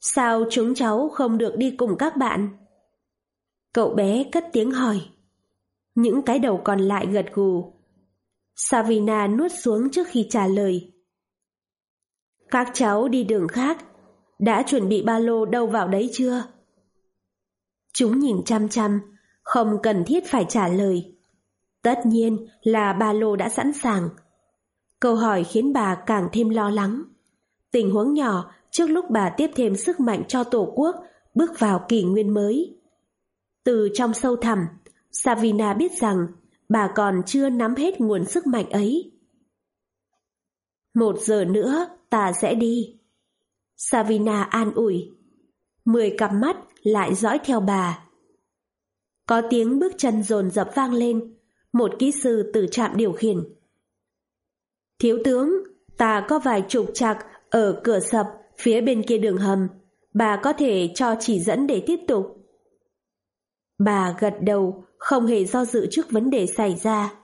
Sao chúng cháu không được đi cùng các bạn? Cậu bé cất tiếng hỏi. Những cái đầu còn lại gật gù. Savina nuốt xuống trước khi trả lời. Các cháu đi đường khác, đã chuẩn bị ba lô đâu vào đấy chưa? Chúng nhìn chăm chăm, không cần thiết phải trả lời. Tất nhiên là ba lô đã sẵn sàng. Câu hỏi khiến bà càng thêm lo lắng. Tình huống nhỏ trước lúc bà tiếp thêm sức mạnh cho Tổ quốc bước vào kỷ nguyên mới. Từ trong sâu thẳm, Savina biết rằng bà còn chưa nắm hết nguồn sức mạnh ấy. Một giờ nữa ta sẽ đi. Savina an ủi. Mười cặp mắt lại dõi theo bà. Có tiếng bước chân rồn rập vang lên, một kỹ sư từ trạm điều khiển. Thiếu tướng, ta có vài trục trặc ở cửa sập phía bên kia đường hầm, bà có thể cho chỉ dẫn để tiếp tục. Bà gật đầu, không hề do dự trước vấn đề xảy ra.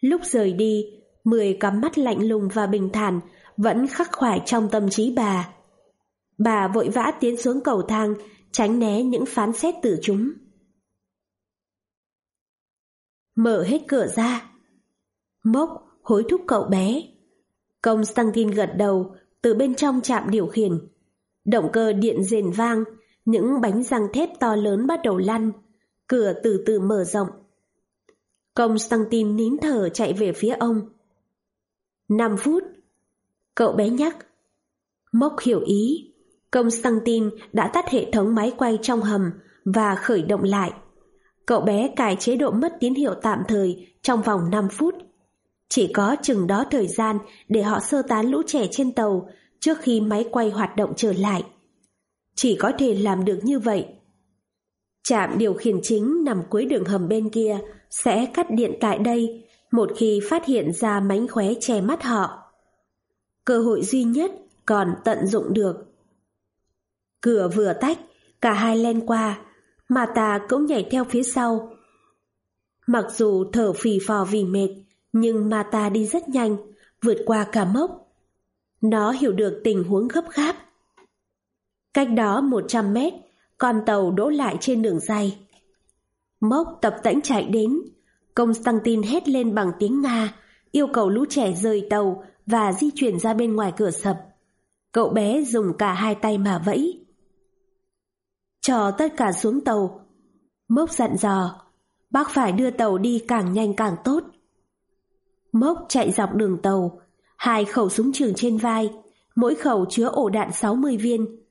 Lúc rời đi, mười cắm mắt lạnh lùng và bình thản vẫn khắc khoải trong tâm trí bà. Bà vội vã tiến xuống cầu thang, tránh né những phán xét từ chúng. Mở hết cửa ra. Mốc hối thúc cậu bé. Công Stangin gật đầu từ bên trong chạm điều khiển. Động cơ điện rền vang, những bánh răng thép to lớn bắt đầu lăn, cửa từ từ mở rộng. Constantine nín thở chạy về phía ông. Năm phút. Cậu bé nhắc. Mốc hiểu ý. Constantine đã tắt hệ thống máy quay trong hầm và khởi động lại. Cậu bé cài chế độ mất tín hiệu tạm thời trong vòng 5 phút. Chỉ có chừng đó thời gian để họ sơ tán lũ trẻ trên tàu trước khi máy quay hoạt động trở lại. Chỉ có thể làm được như vậy. Trạm điều khiển chính nằm cuối đường hầm bên kia sẽ cắt điện tại đây một khi phát hiện ra mánh khóe che mắt họ. Cơ hội duy nhất còn tận dụng được. Cửa vừa tách, cả hai len qua, mà ta cũng nhảy theo phía sau. Mặc dù thở phì phò vì mệt, nhưng Mata đi rất nhanh, vượt qua cả mốc. Nó hiểu được tình huống gấp gáp. Cách đó 100 mét, con tàu đỗ lại trên đường dây. Mốc tập tễnh chạy đến, công tân tin hét lên bằng tiếng Nga, yêu cầu lũ trẻ rời tàu và di chuyển ra bên ngoài cửa sập. Cậu bé dùng cả hai tay mà vẫy. Cho tất cả xuống tàu. Mốc dặn dò, bác phải đưa tàu đi càng nhanh càng tốt. Mốc chạy dọc đường tàu, hai khẩu súng trường trên vai, mỗi khẩu chứa ổ đạn 60 viên.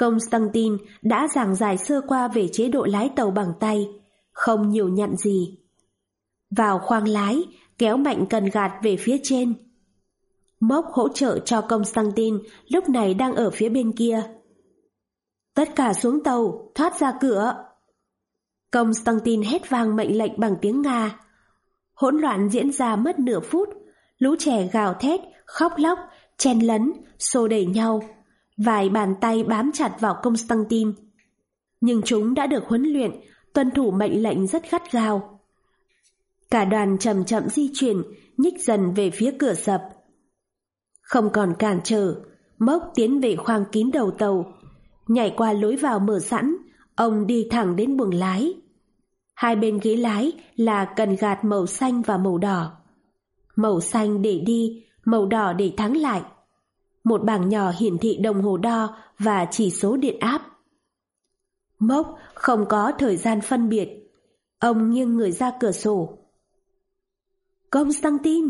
Constantine đã giảng giải sơ qua về chế độ lái tàu bằng tay, không nhiều nhận gì. Vào khoang lái, kéo mạnh cần gạt về phía trên. Mốc hỗ trợ cho Constantine lúc này đang ở phía bên kia. Tất cả xuống tàu, thoát ra cửa. Constantine hét vang mệnh lệnh bằng tiếng Nga. Hỗn loạn diễn ra mất nửa phút, lũ trẻ gào thét, khóc lóc, chen lấn, xô đẩy nhau. Vài bàn tay bám chặt vào công tân tim Nhưng chúng đã được huấn luyện, tuân thủ mệnh lệnh rất gắt gao. Cả đoàn chậm chậm di chuyển, nhích dần về phía cửa sập. Không còn cản trở, mốc tiến về khoang kín đầu tàu. Nhảy qua lối vào mở sẵn, ông đi thẳng đến buồng lái. Hai bên ghế lái là cần gạt màu xanh và màu đỏ. Màu xanh để đi, màu đỏ để thắng lại. Một bảng nhỏ hiển thị đồng hồ đo và chỉ số điện áp. Mốc không có thời gian phân biệt. Ông nghiêng người ra cửa sổ. Constantine!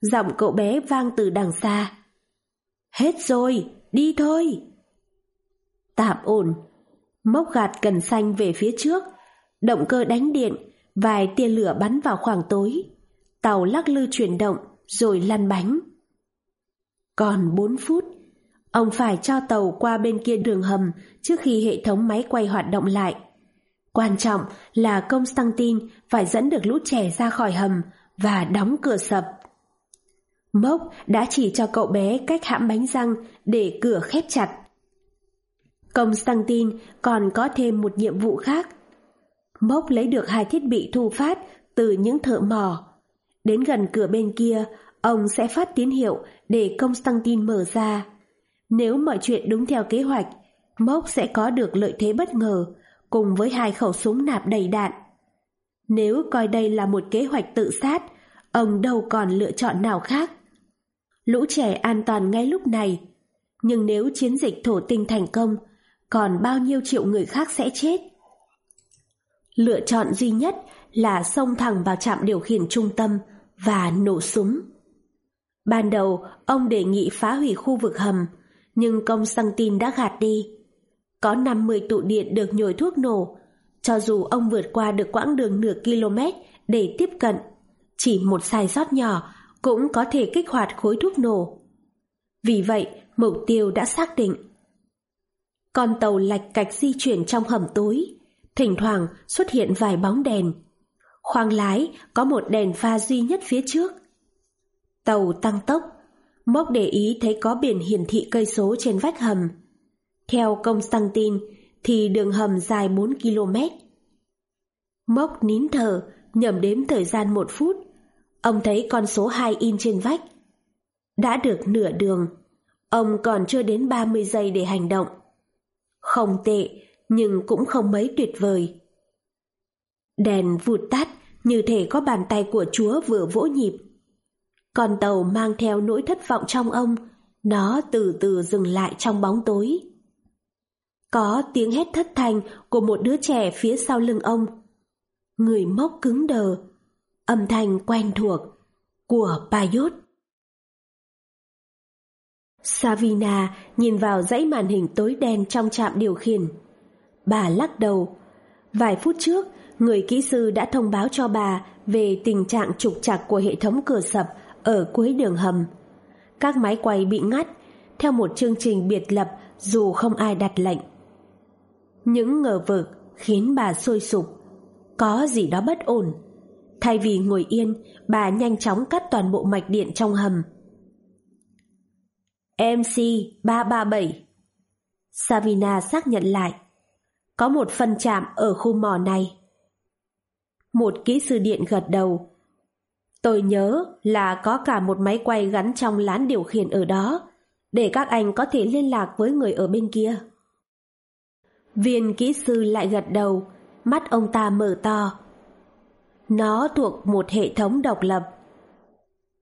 Giọng cậu bé vang từ đằng xa. Hết rồi, đi thôi! Tạm ổn. Mốc gạt cần xanh về phía trước. Động cơ đánh điện, vài tia lửa bắn vào khoảng tối. Tàu lắc lư chuyển động, rồi lăn bánh. Còn 4 phút, ông phải cho tàu qua bên kia đường hầm trước khi hệ thống máy quay hoạt động lại. Quan trọng là công Stangin phải dẫn được lũ trẻ ra khỏi hầm và đóng cửa sập. Mốc đã chỉ cho cậu bé cách hãm bánh răng để cửa khép chặt. Công Stangin còn có thêm một nhiệm vụ khác. Mốc lấy được hai thiết bị thu phát từ những thợ mỏ. Đến gần cửa bên kia, ông sẽ phát tín hiệu để Constantine mở ra. Nếu mọi chuyện đúng theo kế hoạch, Mốc sẽ có được lợi thế bất ngờ cùng với hai khẩu súng nạp đầy đạn. Nếu coi đây là một kế hoạch tự sát, ông đâu còn lựa chọn nào khác. Lũ trẻ an toàn ngay lúc này, nhưng nếu chiến dịch thổ tinh thành công, còn bao nhiêu triệu người khác sẽ chết? Lựa chọn duy nhất là xông thẳng vào trạm điều khiển trung tâm và nổ súng. Ban đầu, ông đề nghị phá hủy khu vực hầm, nhưng công xăng tin đã gạt đi. Có 50 tụ điện được nhồi thuốc nổ, cho dù ông vượt qua được quãng đường nửa km để tiếp cận, chỉ một sai sót nhỏ cũng có thể kích hoạt khối thuốc nổ. Vì vậy, mục tiêu đã xác định. Con tàu lạch cạch di chuyển trong hầm tối, thỉnh thoảng xuất hiện vài bóng đèn. Khoang lái có một đèn pha duy nhất phía trước. Tàu tăng tốc, Mốc để ý thấy có biển hiển thị cây số trên vách hầm. Theo công tăng tin thì đường hầm dài 4 km. Mốc nín thở, nhầm đếm thời gian một phút. Ông thấy con số 2 in trên vách. Đã được nửa đường, ông còn chưa đến 30 giây để hành động. Không tệ, nhưng cũng không mấy tuyệt vời. Đèn vụt tắt, như thể có bàn tay của Chúa vừa vỗ nhịp. Con tàu mang theo nỗi thất vọng trong ông, nó từ từ dừng lại trong bóng tối. Có tiếng hét thất thanh của một đứa trẻ phía sau lưng ông. Người mốc cứng đờ, âm thanh quen thuộc của Payot. Savina nhìn vào dãy màn hình tối đen trong trạm điều khiển. Bà lắc đầu. Vài phút trước, người kỹ sư đã thông báo cho bà về tình trạng trục trặc của hệ thống cửa sập ở cuối đường hầm. Các máy quay bị ngắt theo một chương trình biệt lập dù không ai đặt lệnh. Những ngờ vực khiến bà sôi sục. Có gì đó bất ổn. Thay vì ngồi yên, bà nhanh chóng cắt toàn bộ mạch điện trong hầm. MC 337 Savina xác nhận lại. Có một phân trạm ở khu mỏ này. Một kỹ sư điện gật đầu. Tôi nhớ là có cả một máy quay gắn trong lán điều khiển ở đó, để các anh có thể liên lạc với người ở bên kia. Viên kỹ sư lại gật đầu, mắt ông ta mở to. Nó thuộc một hệ thống độc lập.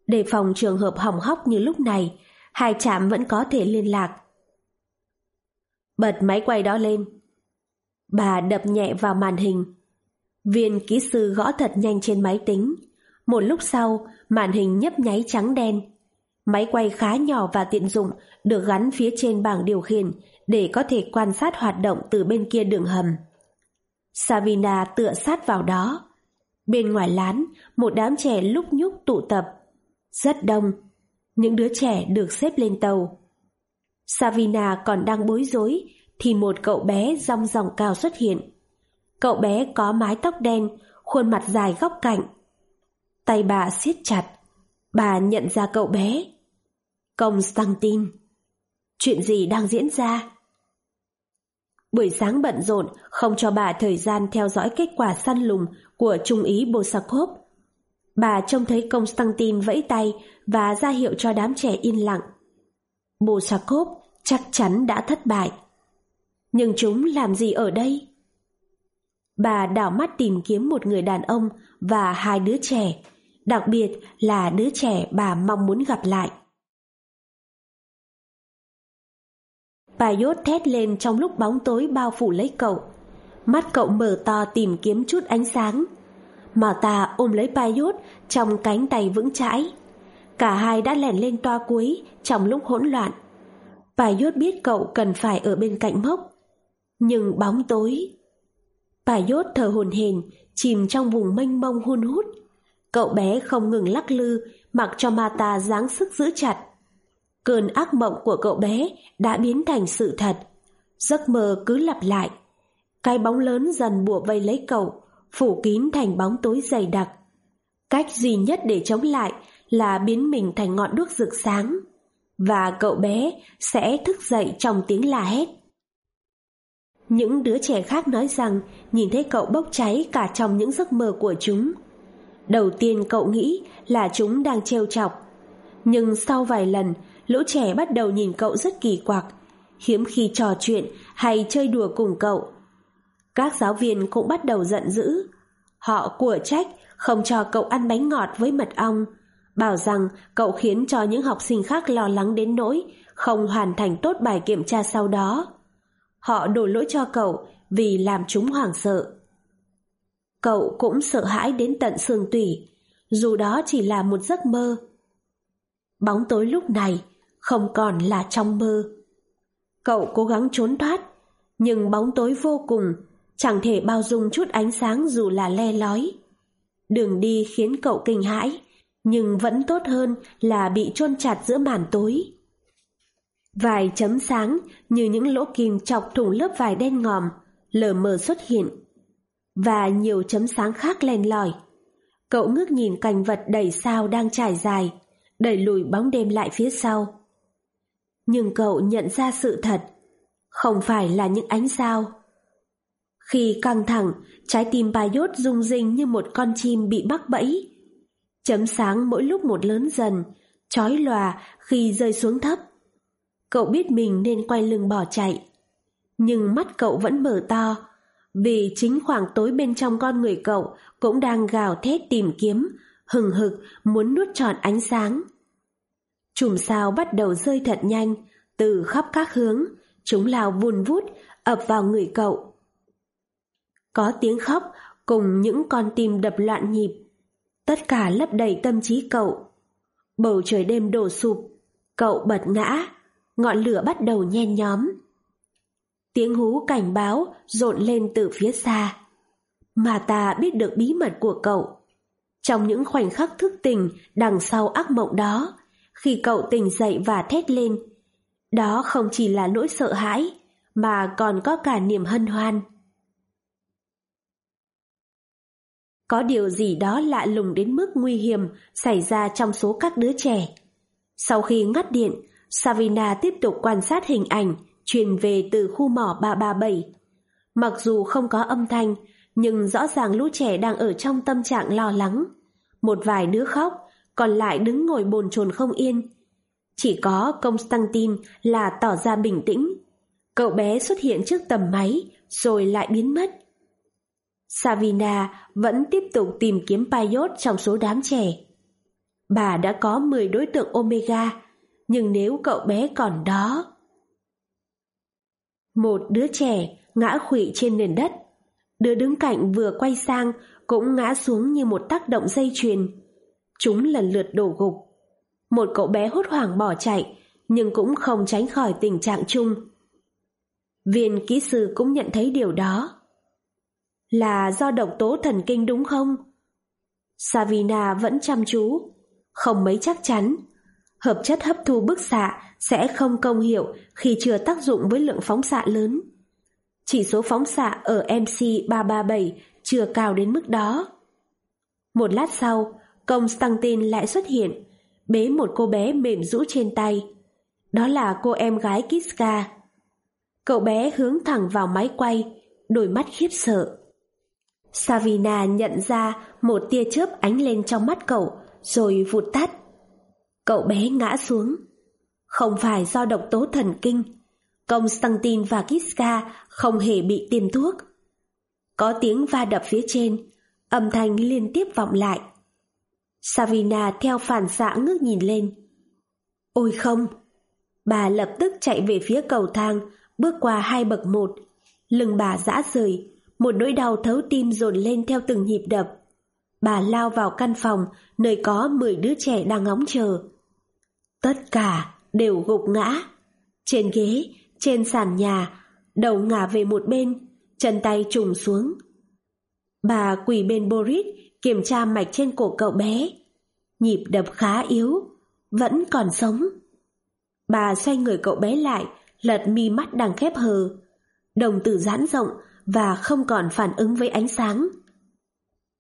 Để phòng trường hợp hỏng hóc như lúc này, hai trạm vẫn có thể liên lạc. Bật máy quay đó lên. Bà đập nhẹ vào màn hình. Viên kỹ sư gõ thật nhanh trên máy tính. Một lúc sau, màn hình nhấp nháy trắng đen. Máy quay khá nhỏ và tiện dụng được gắn phía trên bảng điều khiển để có thể quan sát hoạt động từ bên kia đường hầm. Savina tựa sát vào đó. Bên ngoài lán, một đám trẻ lúc nhúc tụ tập. Rất đông. Những đứa trẻ được xếp lên tàu. Savina còn đang bối rối thì một cậu bé rong ròng cao xuất hiện. Cậu bé có mái tóc đen, khuôn mặt dài góc cạnh. Tay bà siết chặt. Bà nhận ra cậu bé. Constantine. Chuyện gì đang diễn ra? Buổi sáng bận rộn không cho bà thời gian theo dõi kết quả săn lùng của Trung ý Bosakov. Bà trông thấy Constantine vẫy tay và ra hiệu cho đám trẻ yên lặng. Bosakov chắc chắn đã thất bại. Nhưng chúng làm gì ở đây? Bà đảo mắt tìm kiếm một người đàn ông và hai đứa trẻ, đặc biệt là đứa trẻ bà mong muốn gặp lại. Bà yốt thét lên trong lúc bóng tối bao phủ lấy cậu. Mắt cậu mở to tìm kiếm chút ánh sáng. Mà ta ôm lấy Payot trong cánh tay vững chãi. Cả hai đã lẻn lên toa cuối trong lúc hỗn loạn. Payot biết cậu cần phải ở bên cạnh mốc. Nhưng bóng tối... Payot thở hồn hển, chìm trong vùng mênh mông hun hút. Cậu bé không ngừng lắc lư, mặc cho Mata dáng sức giữ chặt. Cơn ác mộng của cậu bé đã biến thành sự thật. Giấc mơ cứ lặp lại. Cái bóng lớn dần bùa vây lấy cậu, phủ kín thành bóng tối dày đặc. Cách duy nhất để chống lại là biến mình thành ngọn đuốc rực sáng. Và cậu bé sẽ thức dậy trong tiếng la hét. Những đứa trẻ khác nói rằng nhìn thấy cậu bốc cháy cả trong những giấc mơ của chúng. Đầu tiên cậu nghĩ là chúng đang trêu chọc. Nhưng sau vài lần, lũ trẻ bắt đầu nhìn cậu rất kỳ quặc, hiếm khi trò chuyện hay chơi đùa cùng cậu. Các giáo viên cũng bắt đầu giận dữ. Họ của trách không cho cậu ăn bánh ngọt với mật ong, bảo rằng cậu khiến cho những học sinh khác lo lắng đến nỗi không hoàn thành tốt bài kiểm tra sau đó. Họ đổ lỗi cho cậu vì làm chúng hoảng sợ. Cậu cũng sợ hãi đến tận xương tủy, dù đó chỉ là một giấc mơ. Bóng tối lúc này không còn là trong mơ. Cậu cố gắng trốn thoát, nhưng bóng tối vô cùng, chẳng thể bao dung chút ánh sáng dù là le lói. Đường đi khiến cậu kinh hãi, nhưng vẫn tốt hơn là bị chôn chặt giữa màn tối. Vài chấm sáng như những lỗ kim chọc thủng lớp vải đen ngòm, lờ mờ xuất hiện. Và nhiều chấm sáng khác len lỏi. Cậu ngước nhìn cảnh vật đầy sao đang trải dài, đẩy lùi bóng đêm lại phía sau. Nhưng cậu nhận ra sự thật, không phải là những ánh sao. Khi căng thẳng, trái tim bà yốt rung rinh như một con chim bị bắt bẫy. Chấm sáng mỗi lúc một lớn dần, chói lòa khi rơi xuống thấp. Cậu biết mình nên quay lưng bỏ chạy. Nhưng mắt cậu vẫn mở to, vì chính khoảng tối bên trong con người cậu cũng đang gào thét tìm kiếm, hừng hực muốn nuốt trọn ánh sáng. Chùm sao bắt đầu rơi thật nhanh, từ khắp các hướng, chúng lao vùn vút, ập vào người cậu. Có tiếng khóc cùng những con tim đập loạn nhịp. Tất cả lấp đầy tâm trí cậu. Bầu trời đêm đổ sụp, cậu bật ngã, ngọn lửa bắt đầu nhen nhóm. Tiếng hú cảnh báo rộn lên từ phía xa. Mà ta biết được bí mật của cậu. Trong những khoảnh khắc thức tỉnh đằng sau ác mộng đó, khi cậu tỉnh dậy và thét lên, đó không chỉ là nỗi sợ hãi, mà còn có cả niềm hân hoan. Có điều gì đó lạ lùng đến mức nguy hiểm xảy ra trong số các đứa trẻ. Sau khi ngắt điện, Savina tiếp tục quan sát hình ảnh truyền về từ khu mỏ 337. Mặc dù không có âm thanh, nhưng rõ ràng lũ trẻ đang ở trong tâm trạng lo lắng. Một vài đứa khóc, còn lại đứng ngồi bồn chồn không yên. Chỉ có Constantine là tỏ ra bình tĩnh. Cậu bé xuất hiện trước tầm máy, rồi lại biến mất. Savina vẫn tiếp tục tìm kiếm Paiot trong số đám trẻ. Bà đã có 10 đối tượng Omega, nhưng nếu cậu bé còn đó... Một đứa trẻ ngã khủy trên nền đất. Đứa đứng cạnh vừa quay sang cũng ngã xuống như một tác động dây chuyền. Chúng lần lượt đổ gục. Một cậu bé hốt hoảng bỏ chạy, nhưng cũng không tránh khỏi tình trạng chung. Viên kỹ sư cũng nhận thấy điều đó. Là do độc tố thần kinh đúng không? Savina vẫn chăm chú, không mấy chắc chắn. Hợp chất hấp thu bức xạ sẽ không công hiệu khi chưa tác dụng với lượng phóng xạ lớn. Chỉ số phóng xạ ở MC337 chưa cao đến mức đó. Một lát sau, công Stantin lại xuất hiện, bế một cô bé mềm rũ trên tay. Đó là cô em gái Kiska. Cậu bé hướng thẳng vào máy quay, đôi mắt khiếp sợ. Savina nhận ra một tia chớp ánh lên trong mắt cậu, rồi vụt tắt. Cậu bé ngã xuống. Không phải do độc tố thần kinh, Constantine và Kiska không hề bị tiêm thuốc. Có tiếng va đập phía trên, âm thanh liên tiếp vọng lại. Savina theo phản xạ ngước nhìn lên. Ôi không! Bà lập tức chạy về phía cầu thang, bước qua hai bậc một. Lưng bà rã rời, một nỗi đau thấu tim dồn lên theo từng nhịp đập. Bà lao vào căn phòng, nơi có 10 đứa trẻ đang ngóng chờ. Tất cả đều gục ngã. Trên ghế, trên sàn nhà, đầu ngả về một bên, chân tay trùng xuống. Bà quỳ bên Boris kiểm tra mạch trên cổ cậu bé. Nhịp đập khá yếu, vẫn còn sống. Bà xoay người cậu bé lại, lật mi mắt đang khép hờ. Đồng tử giãn rộng và không còn phản ứng với ánh sáng.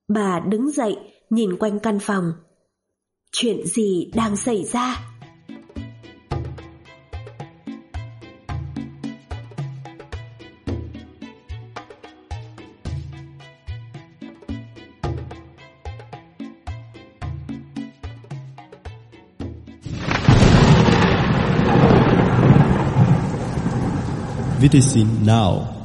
Bà đứng dậy, nhìn quanh căn phòng. Chuyện gì đang xảy ra? visiting now.